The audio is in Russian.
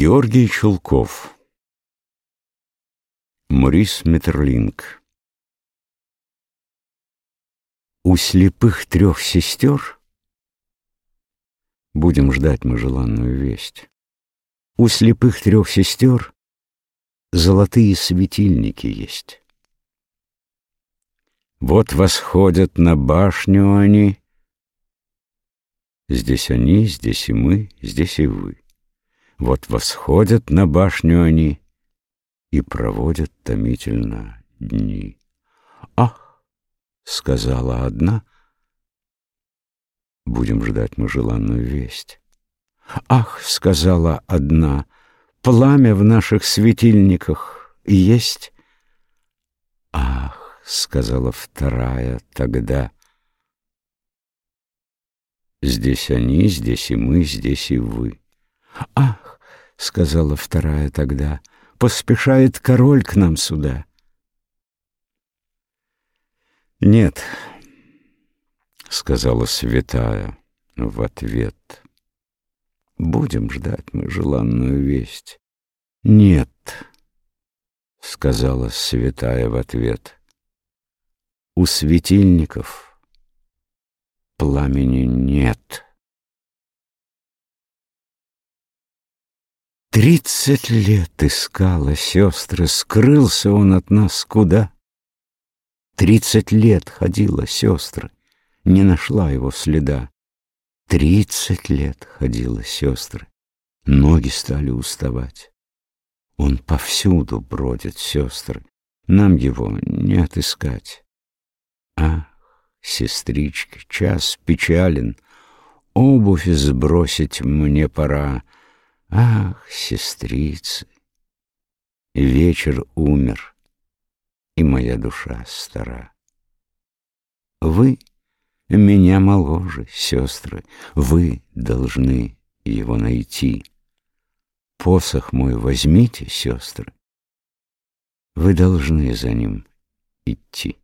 Георгий Чулков Морис Метерлинг У слепых трех сестер Будем ждать мы желанную весть. У слепых трех сестер Золотые светильники есть. Вот восходят на башню они. Здесь они, здесь и мы, здесь и вы. Вот восходят на башню они И проводят томительно дни. «Ах!» — сказала одна, Будем ждать мы желанную весть. «Ах!» — сказала одна, Пламя в наших светильниках есть. «Ах!» — сказала вторая тогда, Здесь они, здесь и мы, здесь и вы. «Ах!» — сказала вторая тогда, — «поспешает король к нам сюда». «Нет», — сказала святая в ответ, — «будем ждать мы желанную весть». «Нет», — сказала святая в ответ, — «у светильников пламени нет». Тридцать лет искала сестры, скрылся он от нас куда? Тридцать лет ходила сестры, не нашла его следа. Тридцать лет ходила сестры, ноги стали уставать. Он повсюду бродит, сестры, нам его не отыскать. Ах, сестрички, час печален, обувь сбросить мне пора, Ах, сестрицы, вечер умер, и моя душа стара. Вы меня моложе, сестры, вы должны его найти. Посох мой возьмите, сестры, вы должны за ним идти.